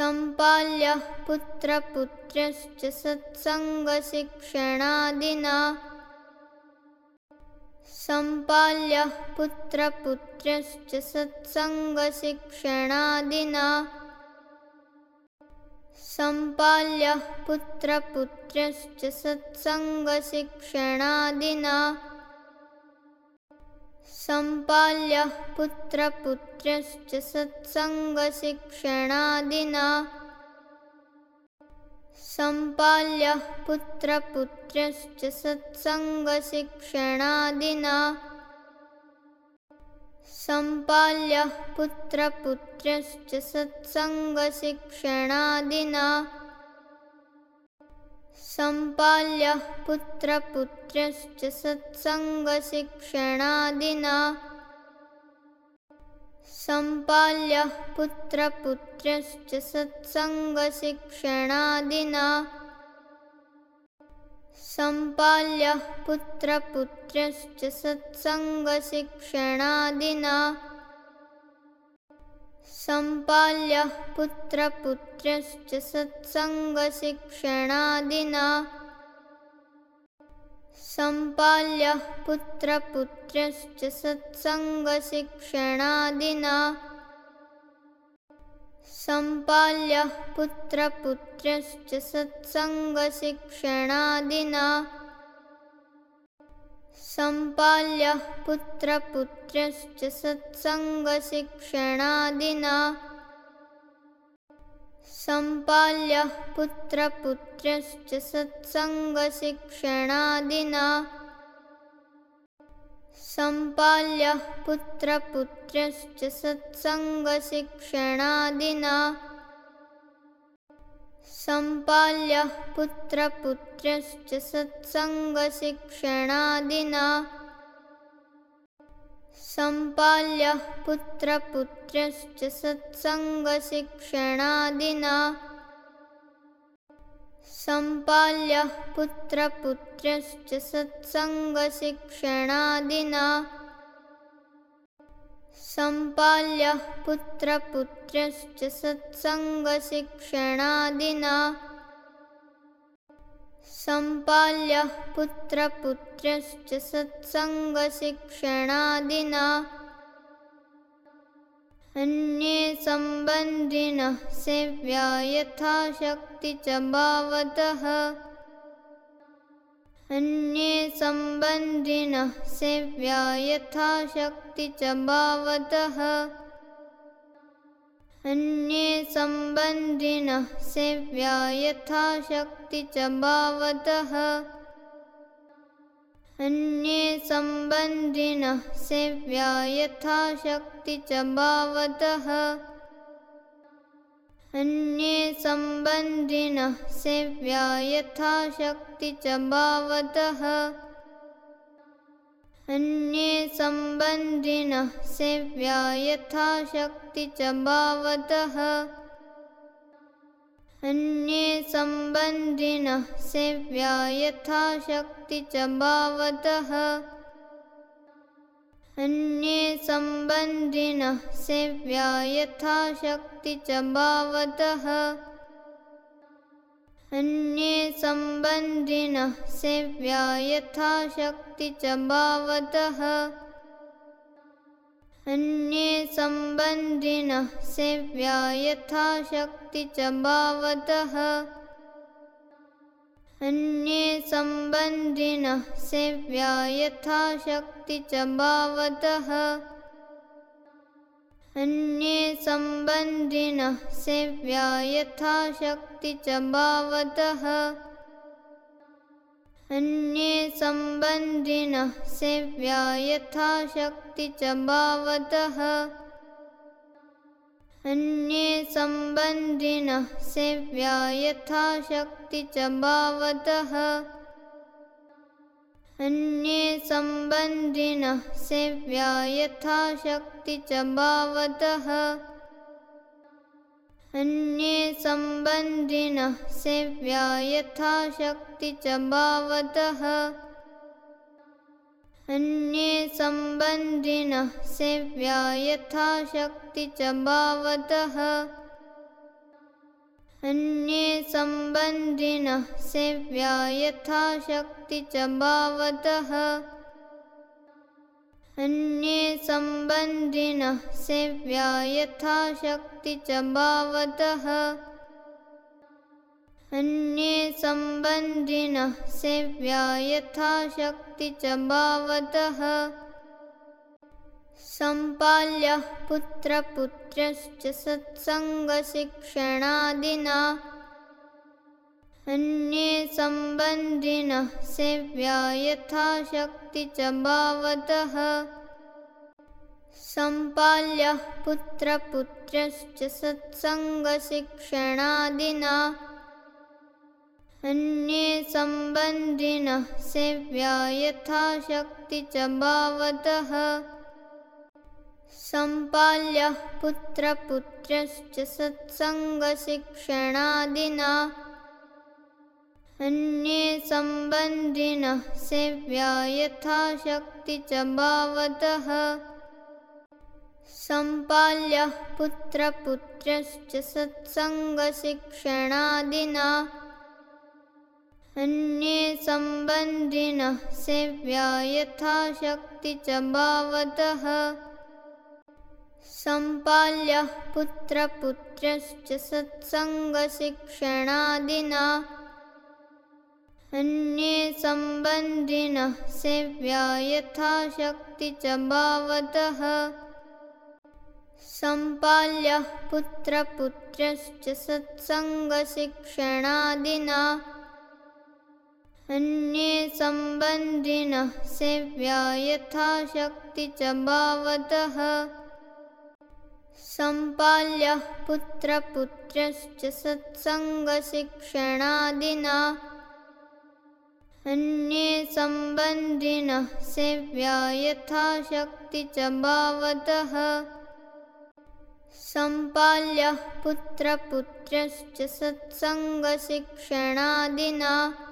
सम्पाल्यः पुत्रपुत्र्यश्च सत्सङ्गल्य पुत्रपुत्र्यश्च सम्पाल्यः पुत्रपुत्र्यश्च सत्सङ्गशिक्षणादिना। सम्पाल्यः पुत्रपुत्र्यश्च सत्सङ्गल्य पुत्रपुत्र्यश्च सम्पाल्यः पुत्रपुत्र्यश्च सत्सङ्गशिक्षणादिना। संपाल्य पुत्रपुत्र्यश्च सम्पाल्यः पुत्रपुत्र्यश्च सत्सङ्गशिक्षणादिना। सम्पाल्यः पुत्रपुत्र्यश्च सत्सङ्गशिक्षणादिना। संपाल्य पुत्रपुत्र्यश्च सम्पाल्यः पुत्रपुत्र्यश्च सत्सङ्गशिक्षणादिना। सम्पाल्यः पुत्रपुत्र्यश्च सत्सङ्गशिक्षणादिना। संपाल्य पुत्रपुत्र्यश्च सम्पाल्यः पुत्रपुत्र्यश्च सत्सङ्गशिक्षणादिना। सम्पाल्यः पुत्रपुत्र्यश्च सत्सङ्गशिक्षणादिना। संपाल्य पुत्रपुत्र्यश्च सत्सङ्गल्य पुत्रपुत्र्यश्च सम्पाल्यः पुत्रपुत्र्यश्च सत्सङ्गशिक्षणादिना। सम्पाल्यः पुत्रपुत्रश्च सम्पाल्यः पुत्रपुत्र्यश्च सत्सङ्गशिक्षणादिना। अन्ये सम्बन्धिनः सेव्या यथाशक्ति च भावतः। अन्ये सम्बन्धिनः सेव्या यथाशक्ति च भावतः। अन्ये सम्बन्धिनः सेव्या यथाशक्ति च भावतः। अन्ये सम्बन्धिनः सेव्या यथाशक्ति च भावतः। अन्ये सम्बन्धिनः सेव्या यथाशक्ति च भावतः। अन्ये सम्बन्धिनः सेव्या यथाशक्ति च भावतः। अन्ये सम्बन्धिनः सेव्या यथाशक्ति च भावतः। अन्ये सम्बन्धिनः सेव्या यथाशक्ति च भावतः अन्ये सम्बन्धिनः सेव्या यथाशक्ति च भावतः अन्ये सम्बन्धिनः सेव्या यथाशक्ति च भावतः अन्ये सम्बन्धिनः सेव्या यथाशक्ति च भावतः। अन्ये सम्बन्धिनः सेव्या यथाशक्ति च भावतः। अन्ये सम्बन्धिनः सेव्या यथाशक्ति च भावतः। अन्ये सम्बन्धिनः सेव्या यथाशक्ति च भावतः। अन्ये सम्बन्धिनः सेव्या यथाशक्ति च भावतः। अन्ये सम्बन्धिनः सेव्या यथाशक्ति च भावतः। अन्ये सम्बन्धिनः सेव्या यथाशक्ति च भावतः। अन्ये सम्बन्धिनः सेव्या यथाशक्ति च भावतः सम्पाल्यः पुत्रपुत्रश्च सत्सङ्गशिक्षणादिना। अन्ये सम्बन्धिनः सेव्या यथाशक्ति च भावतः सम्पाल्यः पुत्रपुत्रश्च सत्सङ्गशिक्षणादिना अन्ये सम्बन्धिनः सेव्या यथाशक्ति च भावतः सम्पाल्यः पुत्रपुत्रश्च सत्सङ्गशिक्षणादिना। अन्ये सम्बन्धिनः सेव्या यथाशक्ति च भावतः सम्पाल्यः पुत्रपुत्रश्च सत्सङ्गशिक्षणादिना अन्ये सम्बन्धिनः सेव्या यथाशक्ति च भावतः। सम्पाल्यः पुत्रपुत्रश्च सत्सङ्गशिक्षणादिना। अन्ये सम्बन्धिनः सेव्या यथाशक्ति च भावतः। सम्पाल्यः पुत्रपुत्रश्च सत्सङ्गशिक्षणादिना अन्ये सम्बन्धिनः सेव्या यथाशक्ति च भावतः। सम्पाल्यः पुत्रपुत्रश्च सत्सङ्गशिक्षणादिना। अन्ये सम्बन्धिनः सेव्या यथाशक्ति च भावतः। सम्पाल्यः पुत्रपुत्रश्च सत्सङ्गशिक्षणादिना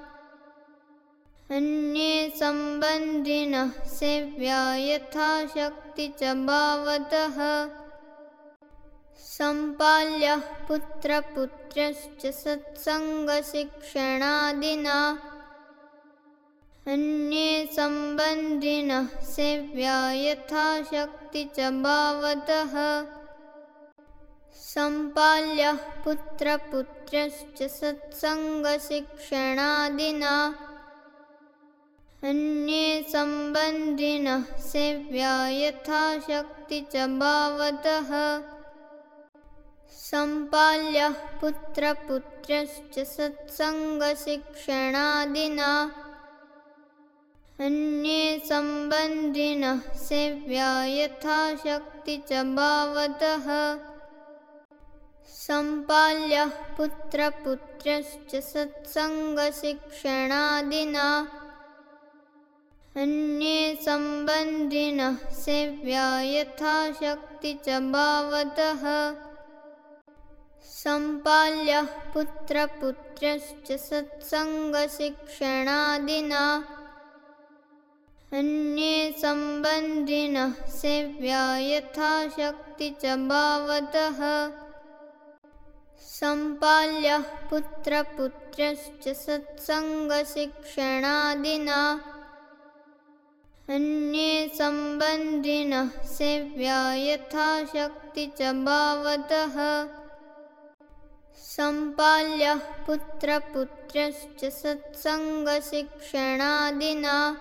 अन्ये सम्बन्धिनः सेव्या यथाशक्ति च भावतः सम्पाल्यः पुत्रपुत्रश्च सत्सङ्गशिक्षणादिना। अन्ये सम्बन्धिनः सेव्या यथाशक्ति च भावतः सम्पाल्यः पुत्रपुत्रश्च सत्सङ्गशिक्षणादिना अन्ये सम्बन्धिनः सेव्या यथाशक्ति च भावतः। सम्पाल्यः पुत्रपुत्रश्च सत्सङ्गशिक्षणादिना। अन्ये सम्बन्धिनः सेव्या यथाशक्ति च भावतः। सम्पाल्यः पुत्रपुत्रश्च सत्सङ्गशिक्षणादिना अन्ये सम्बन्धिनः सेव्या यथाशक्ति च भावतः। सम्पाल्यः पुत्रपुत्रश्च सत्सङ्गशिक्षणादिना। अन्ये सम्बन्धिनः सेव्या यथाशक्ति च भावतः। सम्पाल्यः पुत्रपुत्रश्च सत्सङ्गशिक्षणादिना अन्ये सम्बन्धिनः सेव्या यथाशक्ति च भावतः। सम्पाल्यः पुत्रपुत्रश्च सत्सङ्गशिक्षणादिना।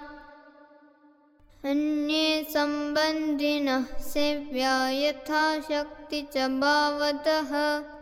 अन्ये सम्बन्धिनः सेव्या यथाशक्ति च भावतः